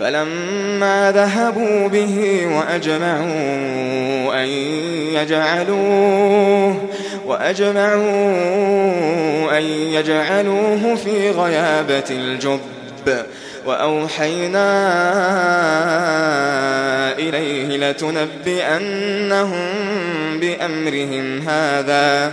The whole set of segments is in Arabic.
فلما ذهبوا به وأجمعوا أن يجعلوه وأجمعوا أن يجعلوه في غيابة الجب وأوحينا إليه لتنبئنهم بأمرهم هذا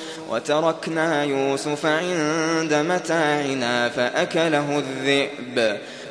وتركنا يوسف عند متاعنا فأكله الذئب.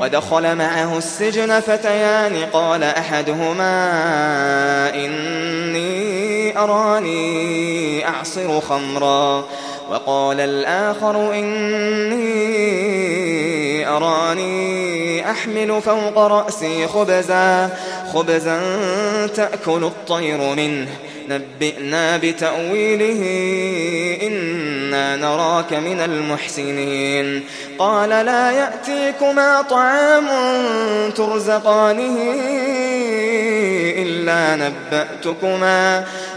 ودخل معه السجن فتيان. قال أحدهما إني أراني أعصر خمرا. وقال الآخر إني أراني أحمل فوق رأسي خبزا خبزا تأكل الطير منه. نبئنا بتأويله إنا نراك من المحسنين. قال لا يأتيكما طعام ترزقانه إلا نبأتكما.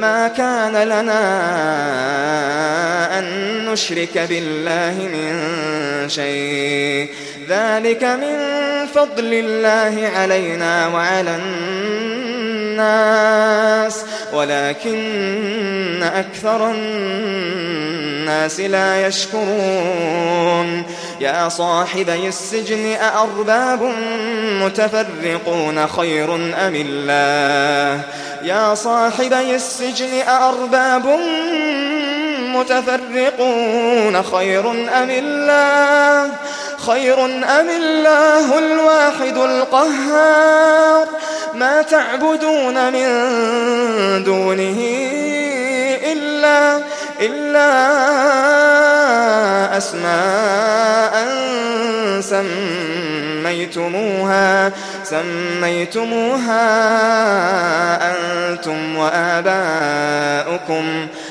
ما كان لنا أن نشرك بالله من شيء. ذلك من فضل الله علينا وعلى الناس. ولكن أكثر الناس لا يشكرون. يا صاحبي السجن أأرباب متفرقون خير أم الله؟ يا صاحبي السجن أأرباب متفرقون خير أم الله؟ خير أم الله الواحد القهار. ما تعبدون من دونه إلا إلا أسماء سميتموها سميتموها أنتم وآباؤكم.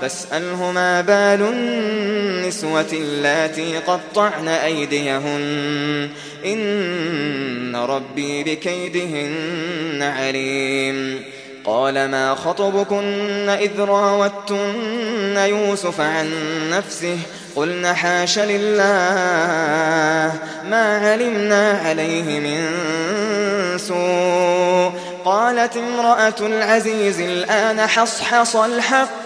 فاسأله ما بال النسوة اللاتي قطعن أيديهن. إن ربي بكيدهن عليم. قال ما خطبكن إذ راوتن يوسف عن نفسه؟ قلنا حاش لله ما علمنا عليه من سوء. قالت امرأة العزيز الآن حصحص الحق.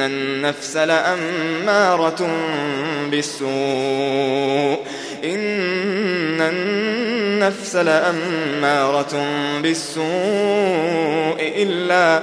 النفس لأمارة بالسوء إن النفس لأمارة بالسوء إلا,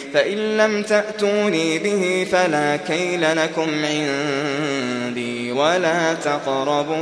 فإن لم تأتوني به فلا كيل لكم عندي ولا تقربون.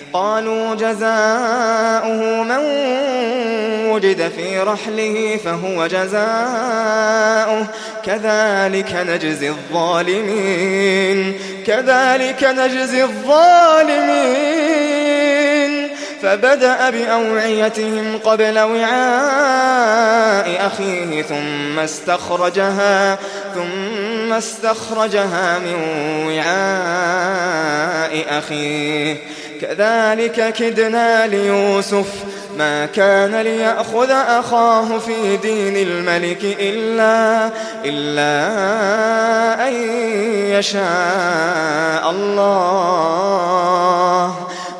قالوا جزاؤه من وجد في رحله فهو جزاؤه. كذلك نجزي الظالمين. كذلك نجزي الظالمين. فبدأ بأوعيتهم قبل وعاء أخيه ثم استخرجها ثم استخرجها من وعاء أخيه. كذلك كدنا ليوسف. ما كان ليأخذ أخاه في دين الملك إلا, إلا أن يشاء الله.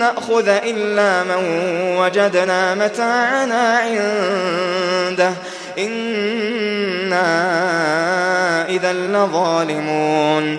نأخذ إلا من وجدنا متاعنا عنده. إنا إذا لظالمون.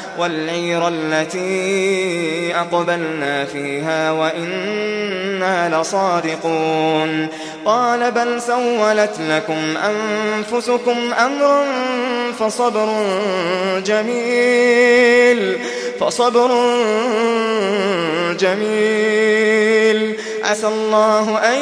والعير التي أقبلنا فيها وإنا لصادقون. قال بل سولت لكم أنفسكم أمرا فصبر جميل فصبر جميل. عسى الله أن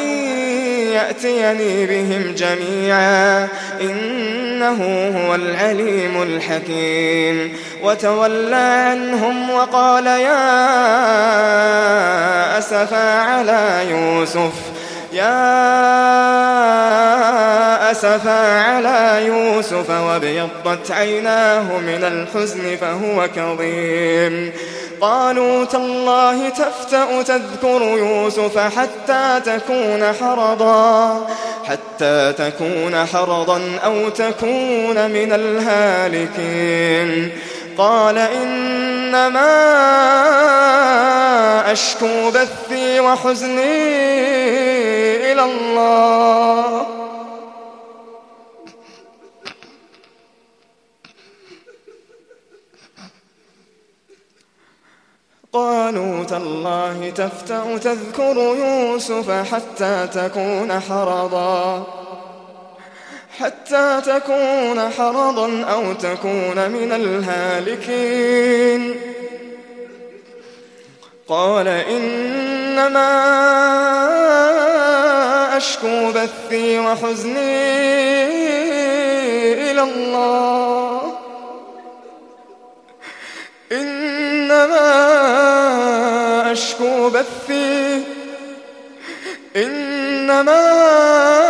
يأتيني بهم جميعا إنه هو العليم الحكيم. وتولى عنهم وقال يا أسفا على يوسف يا أسفا على يوسف وابيضت عيناه من الحزن فهو كظيم. قالوا تالله تفتأ تذكر يوسف حتى تكون حرضا حتى تكون حرضا أو تكون من الهالكين. قال إنما أشكو بثي وحزني إلى الله. قالوا تالله تفتأ تذكر يوسف حتى تكون حرضا. حتى تكون حرضا أو تكون من الهالكين. قال إنما أشكو بثي وحزني إلى الله. إنما أشكو بثي. إنما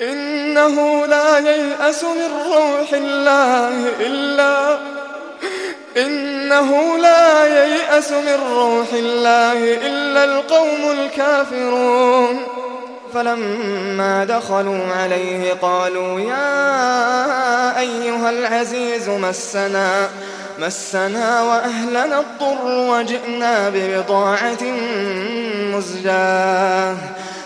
إنه لا ييأس من روح الله إلا إنه لا ييأس من روح الله إلا القوم الكافرون. فلما دخلوا عليه قالوا يا أيها العزيز مسنا مسنا وأهلنا الضر وجئنا ببضاعة مزجاة.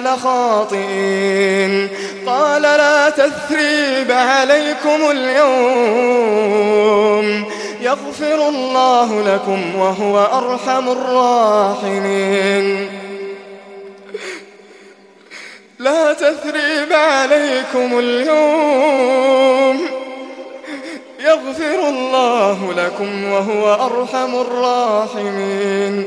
لخاطئين قال لا تثريب عليكم اليوم يغفر الله لكم وهو أرحم الراحمين لا تثريب عليكم اليوم يغفر الله لكم وهو أرحم الراحمين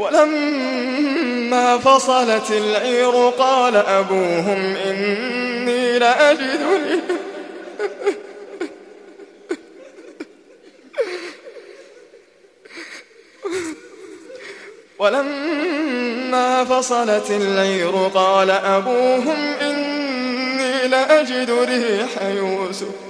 ولما فصلت العير قال أبوهم إني لأجد ولما فصلت العير قال أبوهم إني لأجد ريح يوسف.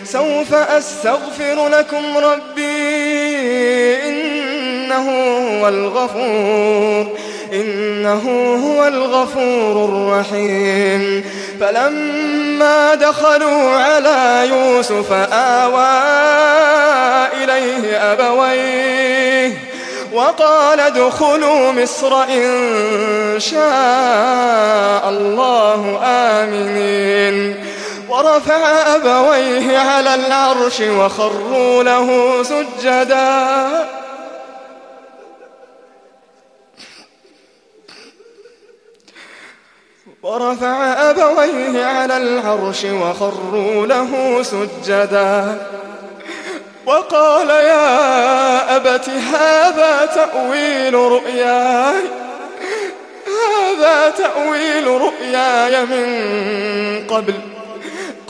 سوف أستغفر لكم ربي إنه هو الغفور إنه هو الغفور الرحيم. فلما دخلوا على يوسف آوى إليه أبويه وقال ادخلوا مصر إن شاء الله آمنين. ورفع أبويه على العرش وخروا له سجدا. ورفع أبويه على العرش وخروا له سجدا. وقال يا أبت هذا تأويل رؤياي؟ هذا تأويل رؤياي من قبل.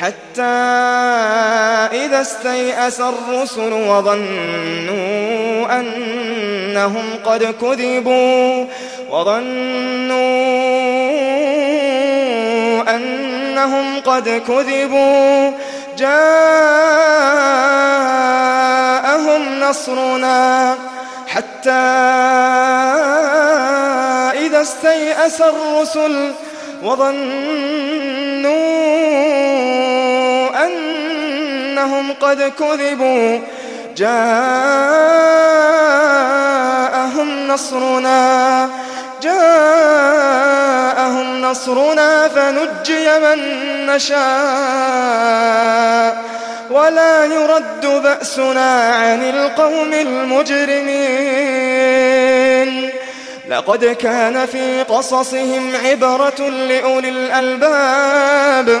حتى إذا استيأس الرسل وظنوا أنهم قد كذبوا وظنوا أنهم قد كذبوا جاءهم نصرنا حتى إذا استيأس الرسل وظنوا أنهم قد كذبوا. جاءهم نصرنا. جاءهم نصرنا فنجي من نشاء. ولا يرد بأسنا عن القوم المجرمين. لقد كان في قصصهم عبرة لأولي الألباب.